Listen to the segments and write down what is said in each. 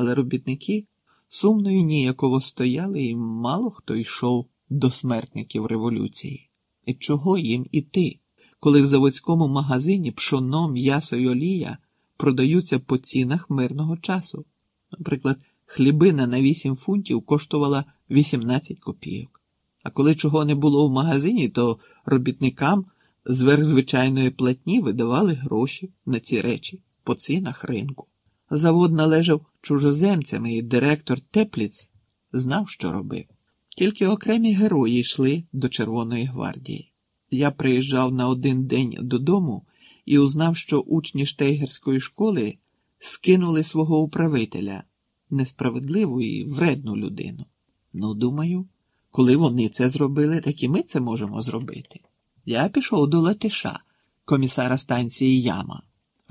але робітники сумно і ніяково стояли, і мало хто йшов до смертників революції. І чого їм іти, коли в заводському магазині пшоно, м'ясо й олія продаються по цінах мирного часу? Наприклад, хлібина на 8 фунтів коштувала 18 копійок. А коли чого не було в магазині, то робітникам зверх звичайної платні видавали гроші на ці речі по цінах ринку. Завод належав чужоземцям, і директор Тепліц знав, що робив. Тільки окремі герої йшли до Червоної гвардії. Я приїжджав на один день додому і узнав, що учні штейгерської школи скинули свого управителя, несправедливу і вредну людину. Ну, думаю, коли вони це зробили, так і ми це можемо зробити. Я пішов до Латиша, комісара станції Яма,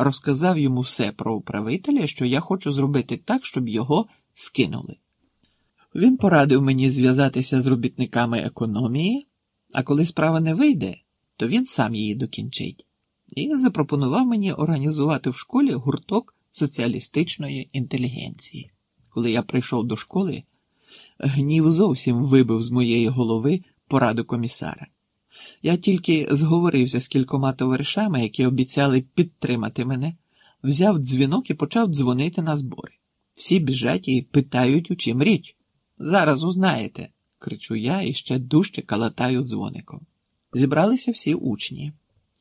розказав йому все про управителя, що я хочу зробити так, щоб його скинули. Він порадив мені зв'язатися з робітниками економії, а коли справа не вийде, то він сам її докінчить, і запропонував мені організувати в школі гурток соціалістичної інтелігенції. Коли я прийшов до школи, гнів зовсім вибив з моєї голови пораду комісара. Я тільки зговорився з кількома товаришами, які обіцяли підтримати мене, взяв дзвінок і почав дзвонити на збори. Всі біжать і питають, у чим річ. Зараз узнаєте, кричу я і ще дужче калатаю дзвоником. Зібралися всі учні.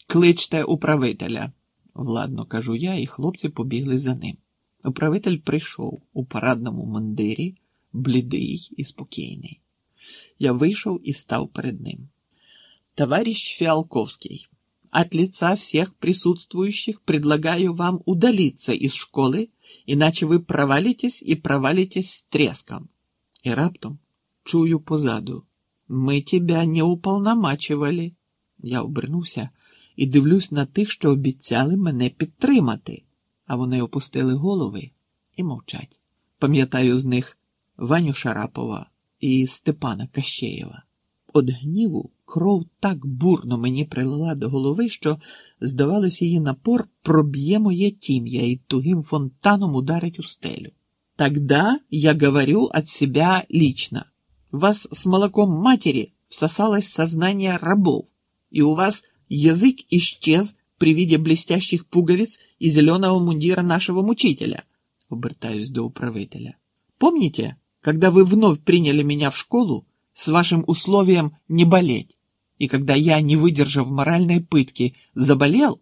Кличте управителя, владно кажу я, і хлопці побігли за ним. Управитель прийшов у парадному мундирі, блідий і спокійний. Я вийшов і став перед ним. Товарищ Фиалковский, от лица всех присутствующих предлагаю вам удалиться из школы, иначе вы провалитесь и провалитесь с треском. І раптом чую позаду. Ми тебя не уполномачували. Я обернувся і дивлюсь на тих, що обіцяли мене підтримати, а вони опустили голови і мовчать. Пам'ятаю з них Ваню Шарапова і Степана Кащеєва. От гніву кров так бурно мені прилила до голови, що, здавалось, її напор проб'є моє тім'я і тугим фонтаном ударить у стелю. Тогда я говорю от себя лично. Вас с молоком матери всосалось сознание рабов, и у вас язык исчез при виде блестящих пуговиц и зеленого мундира нашего мучителя. Обертаюсь до управителя. Помните, когда вы вновь приняли меня в школу с вашим условием не болеть, и когда я, не выдержав моральной пытки, заболел,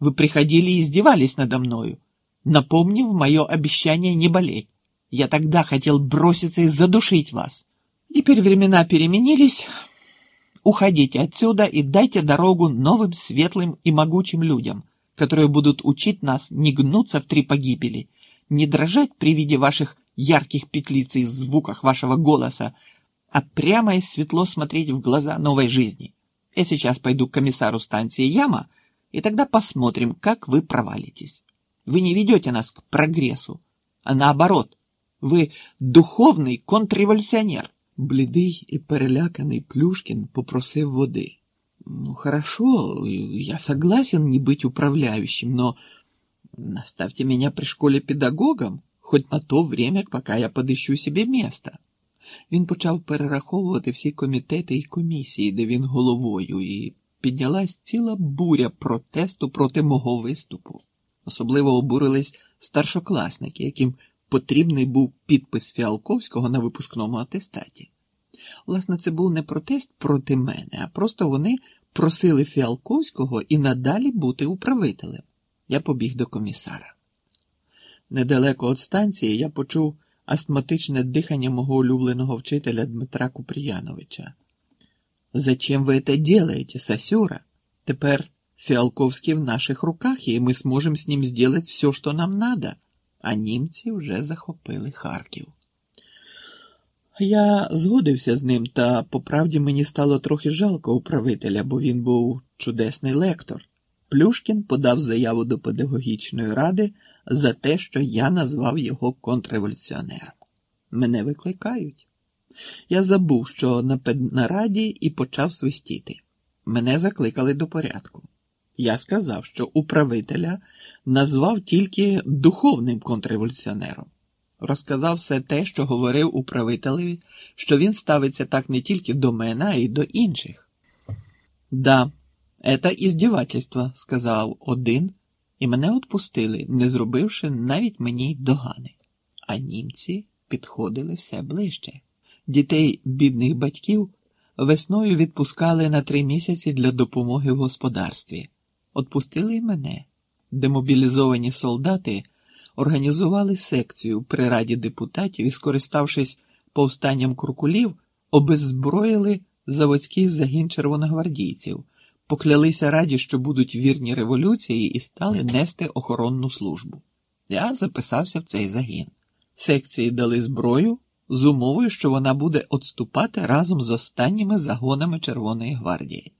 вы приходили и издевались надо мною, напомнив мое обещание не болеть. Я тогда хотел броситься и задушить вас. Теперь времена переменились. Уходите отсюда и дайте дорогу новым светлым и могучим людям, которые будут учить нас не гнуться в три погибели, не дрожать при виде ваших ярких петлиц и звуках вашего голоса, а прямо и светло смотреть в глаза новой жизни. Я сейчас пойду к комиссару станции Яма, и тогда посмотрим, как вы провалитесь. Вы не ведете нас к прогрессу, а наоборот, вы духовный контрреволюционер. Блідий і переляканий Плюшкін попросив води. Ну, хорошо, я согласен не быть управляющим, но наставьте меня при школе педагогом, хоть на то время, пока я подыщу себе место. Він почав перераховувати всі комітети і комісії, де він головою, і піднялась ціла буря протесту проти мого виступу. Особливо обурились старшокласники, яким потрібний був підпис Фіалковського на випускному атестаті. Власне, це був не протест проти мене, а просто вони просили Фіалковського і надалі бути управителем. Я побіг до комісара. Недалеко від станції я почув астматичне дихання мого улюбленого вчителя Дмитра Куприяновича. Зачем ви це делаете, Сосюра? Тепер Фіалковський в наших руках, і ми зможемо з ним зробити все, що нам надо а німці вже захопили Харків. Я згодився з ним, та по правді мені стало трохи жалко управителя, бо він був чудесний лектор. Плюшкін подав заяву до педагогічної ради за те, що я назвав його контрреволюціонером. Мене викликають. Я забув, що на педнараді і почав свистіти. Мене закликали до порядку. Я сказав, що управителя назвав тільки духовним контрреволюціонером. розказав все те, що говорив управителеві, що він ставиться так не тільки до мене, а й до інших. Да, это іздівательство, сказав один, і мене отпустили, не зробивши навіть мені догани. А німці підходили все ближче. Дітей бідних батьків весною відпускали на три місяці для допомоги в господарстві. Отпустили й мене. Демобілізовані солдати організували секцію при раді депутатів і, скориставшись повстанням куркулів, обеззброїли заводський загін червоногвардійців, поклялися раді, що будуть вірні революції, і стали нести охоронну службу. Я записався в цей загін. Секції дали зброю з умовою, що вона буде отступати разом з останніми загонами Червоної гвардії.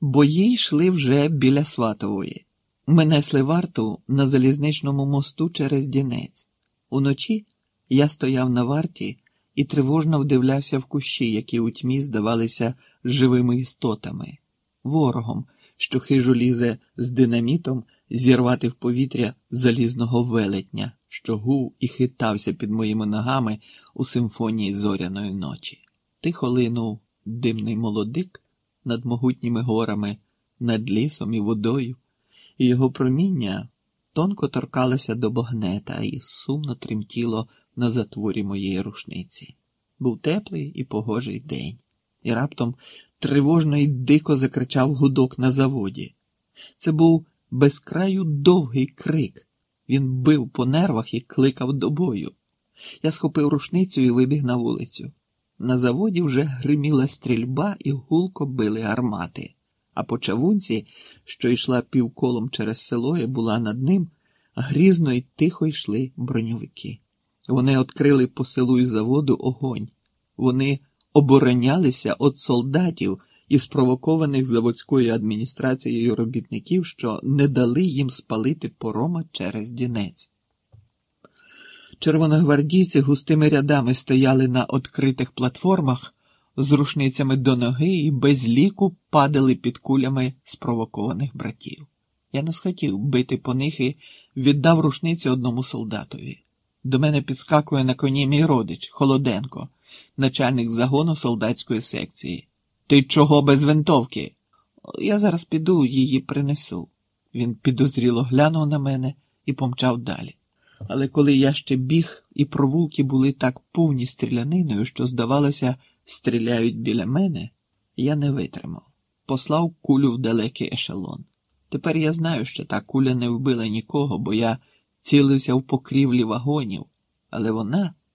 Бої йшли вже біля Сватової. Ми несли варту на залізничному мосту через Дінець. Уночі я стояв на варті і тривожно вдивлявся в кущі, які у тьмі здавалися живими істотами, ворогом, що хижо лізе з динамітом зірвати в повітря залізного велетня, що гув і хитався під моїми ногами у симфонії зоряної ночі. Тихо линув димний молодик над могутніми горами, над лісом і водою, і його проміння тонко торкалося до багнета і сумно тремтіло на затворі моєї рушниці. Був теплий і погожий день, і раптом тривожно і дико закричав гудок на заводі. Це був безкраю довгий крик. Він бив по нервах і кликав до бою. Я схопив рушницю і вибіг на вулицю. На заводі вже гриміла стрільба і гулко били гармати, а по чавунці, що йшла півколом через село і була над ним, грізно й тихо йшли броньовики. Вони відкрили по селу й заводу огонь. Вони оборонялися від солдатів і спровокованих заводською адміністрацією робітників, що не дали їм спалити порома через дінець. Червоногвардійці густими рядами стояли на відкритих платформах з рушницями до ноги і без ліку падали під кулями спровокованих братів. Я не схотів бити по них і віддав рушниці одному солдатові. До мене підскакує на коні мій родич Холоденко, начальник загону солдатської секції. Ти чого без винтовки? Я зараз піду її принесу. Він підозріло глянув на мене і помчав далі. Але коли я ще біг, і провулки були так повні стріляниною, що, здавалося, стріляють біля мене, я не витримав. Послав кулю в далекий ешелон. Тепер я знаю, що та куля не вбила нікого, бо я цілився в покрівлі вагонів, але вона